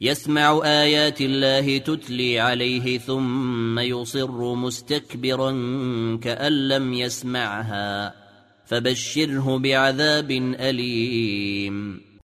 يسمع آيات الله تتلي عليه ثم يصر مستكبرا كأن لم يسمعها فبشره بعذاب أليم.